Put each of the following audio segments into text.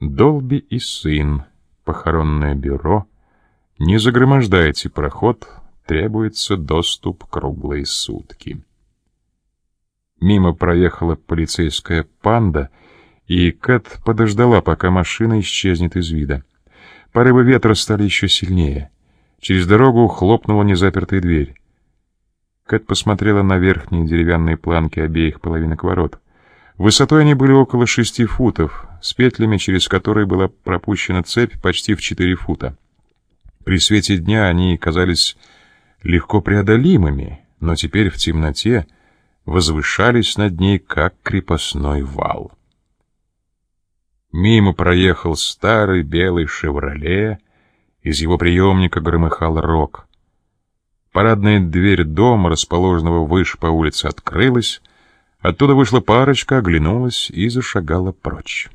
Долби и сын, похоронное бюро. Не загромождайте проход, требуется доступ круглые сутки. Мимо проехала полицейская панда, и Кэт подождала, пока машина исчезнет из вида. Порывы ветра стали еще сильнее. Через дорогу хлопнула незапертая дверь. Кэт посмотрела на верхние деревянные планки обеих половинок ворот. Высотой они были около шести футов, с петлями, через которые была пропущена цепь почти в четыре фута. При свете дня они казались легко преодолимыми, но теперь в темноте возвышались над ней, как крепостной вал. Мимо проехал старый белый «Шевроле», из его приемника громыхал рог. Парадная дверь дома, расположенного выше по улице, открылась. Оттуда вышла парочка, оглянулась и зашагала прочь.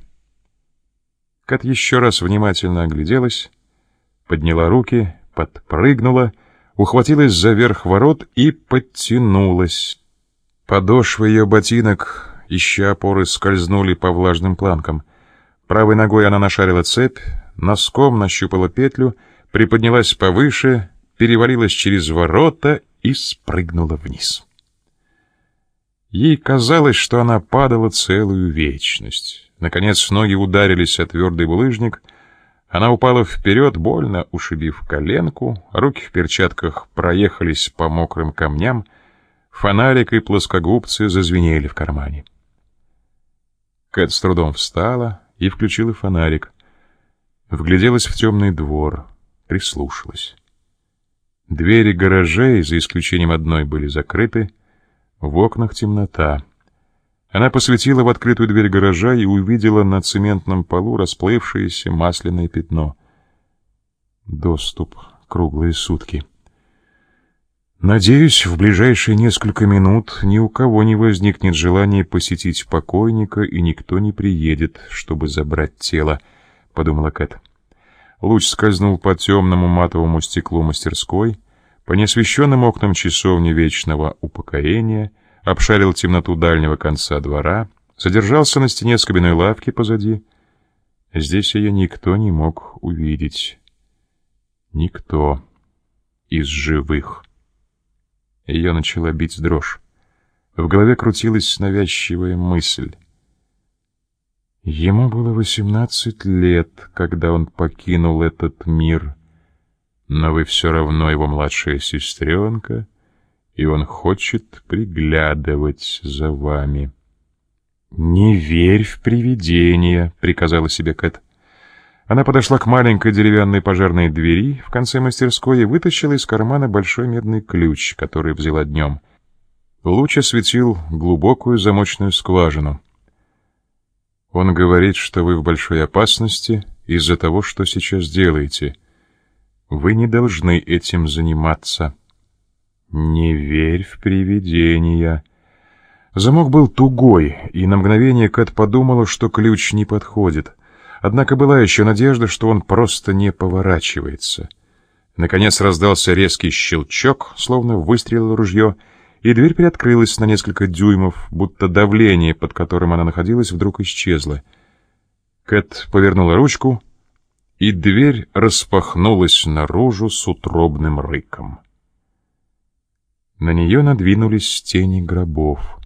Кат еще раз внимательно огляделась, подняла руки, подпрыгнула, ухватилась за верх ворот и подтянулась. Подошвы ее ботинок, ища опоры, скользнули по влажным планкам. Правой ногой она нашарила цепь, носком нащупала петлю, приподнялась повыше — перевалилась через ворота и спрыгнула вниз. Ей казалось, что она падала целую вечность. Наконец ноги ударились о твердый булыжник. Она упала вперед, больно ушибив коленку, руки в перчатках проехались по мокрым камням, фонарик и плоскогубцы зазвенели в кармане. Кэт с трудом встала и включила фонарик. Вгляделась в темный двор, прислушалась. Двери гаражей, за исключением одной, были закрыты. В окнах темнота. Она посветила в открытую дверь гаража и увидела на цементном полу расплывшееся масляное пятно. Доступ круглые сутки. Надеюсь, в ближайшие несколько минут ни у кого не возникнет желания посетить покойника, и никто не приедет, чтобы забрать тело, — подумала Кэт. Луч скользнул по темному матовому стеклу мастерской, по неосвещенным окнам часовни вечного упокоения, обшарил темноту дальнего конца двора, задержался на стене с кабиной лавки позади. Здесь ее никто не мог увидеть. Никто из живых. Ее начала бить дрожь. В голове крутилась навязчивая мысль. Ему было восемнадцать лет, когда он покинул этот мир, но вы все равно его младшая сестренка, и он хочет приглядывать за вами. «Не верь в привидения», — приказала себе Кэт. Она подошла к маленькой деревянной пожарной двери в конце мастерской и вытащила из кармана большой медный ключ, который взяла днем. Луч осветил глубокую замочную скважину. Он говорит, что вы в большой опасности из-за того, что сейчас делаете. Вы не должны этим заниматься. Не верь в привидения. Замок был тугой, и на мгновение Кэт подумала, что ключ не подходит. Однако была еще надежда, что он просто не поворачивается. Наконец раздался резкий щелчок, словно выстрелило ружье — и дверь приоткрылась на несколько дюймов, будто давление, под которым она находилась, вдруг исчезло. Кэт повернула ручку, и дверь распахнулась наружу с утробным рыком. На нее надвинулись тени гробов.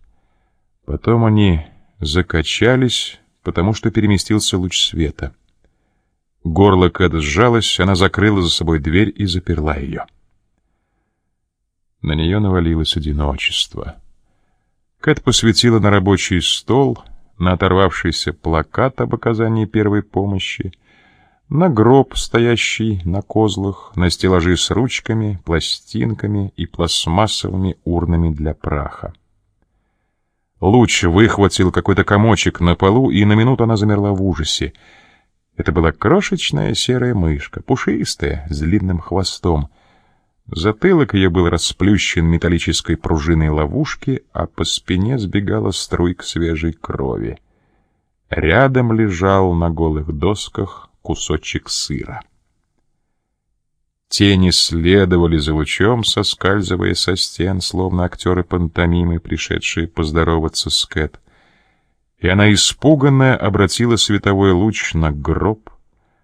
Потом они закачались, потому что переместился луч света. Горло Кэт сжалось, она закрыла за собой дверь и заперла ее. На нее навалилось одиночество. Кэт посветила на рабочий стол, на оторвавшийся плакат об оказании первой помощи, на гроб, стоящий на козлах, на стеллажи с ручками, пластинками и пластмассовыми урнами для праха. Луч выхватил какой-то комочек на полу, и на минуту она замерла в ужасе. Это была крошечная серая мышка, пушистая, с длинным хвостом. Затылок ее был расплющен металлической пружиной ловушки, а по спине сбегала струйка свежей крови. Рядом лежал на голых досках кусочек сыра. Тени следовали за лучом, соскальзывая со стен, словно актеры пантомимы, пришедшие поздороваться с Кэт. и она испуганная обратила световой луч на гроб,